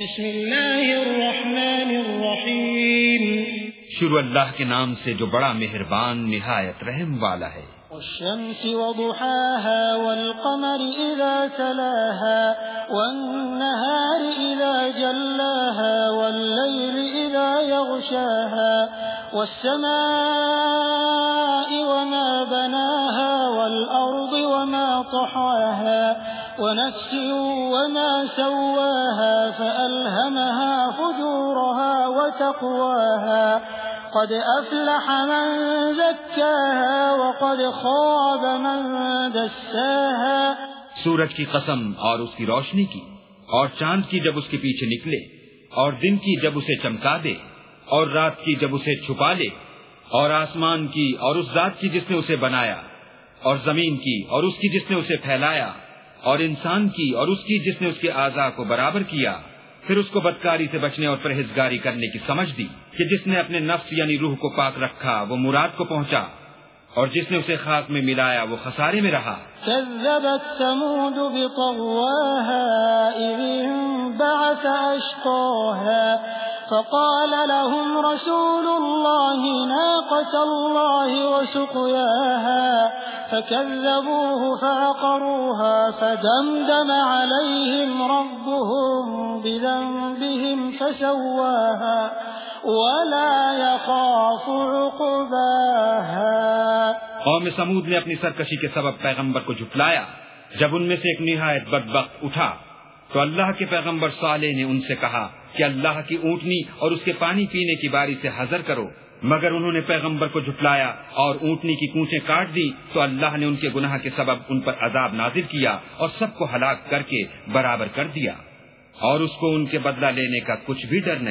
بسم اللہ الرحمن الرحیم۔ شروع اللہ کے نام سے جو بڑا مہربان نہایت رحم والا ہے۔ والشمس وضحاها والقمر إذا تلاها والنهار إذا جلاها والليل إذا يغشاها والسماء وما بناها والأرض وما طحاها ونفس وما سواها فألهمها فجورها وتقواها. قد افلح من زكاها وقد خاب من دساها. سورج کی قسم اور اس کی روشنی کی، اور چاند کی جب اس کے پیچھے نکلے، اور دن کی جب اسے چمکا دے، اور رات کی جب اسے چھپا لے، اور آسمان کی اور اس ذات کی جس نے اسے بنایا، اور زمین کی اور اس کی جس نے اسے پھیلایا اور انسان کی اور اس کی جس نے اس کے اعضاء کو برابر کیا، پھر اس کو بدکاری سے بچنے اور پرہیزگاری کرنے کی سمجھ دی کہ جس نے اپنے نفس یعنی روح کو پاک رکھا، وہ مراد کو پہنچا اور جس نے اسے خاک میں ملایا، وہ خسارے میں رہا۔ ثمود فقال لهم رسول الله ناقة الله وسقياها. فكذبوه فعقروها فدمدم عليهم ربهم بذنبهم فسواها ولا يخاف عقباها قوم سمود نے اپنی سرکشی کے سبب پیغمبر کو جھٹلایا۔ جب ان میں سے ایک نہایت بدبخت اٹھا، تو اللہ کے پیغمبر صالح نے ان سے کہا کہ اللہ کی اونٹنی اور اس کے پانی پینے کی باری سے حضر کرو۔ مگر انہوں نے پیغمبر کو جھٹلایا اور اونٹنی کی کونچیں کاٹ دی، تو اللہ نے ان کے گناہ کے سبب ان پر عذاب نازل کیا اور سب کو ہلاک کر کے برابر کر دیا۔ اور اس کو ان کے بدلہ لینے کا کچھ بھی ڈر نہیں۔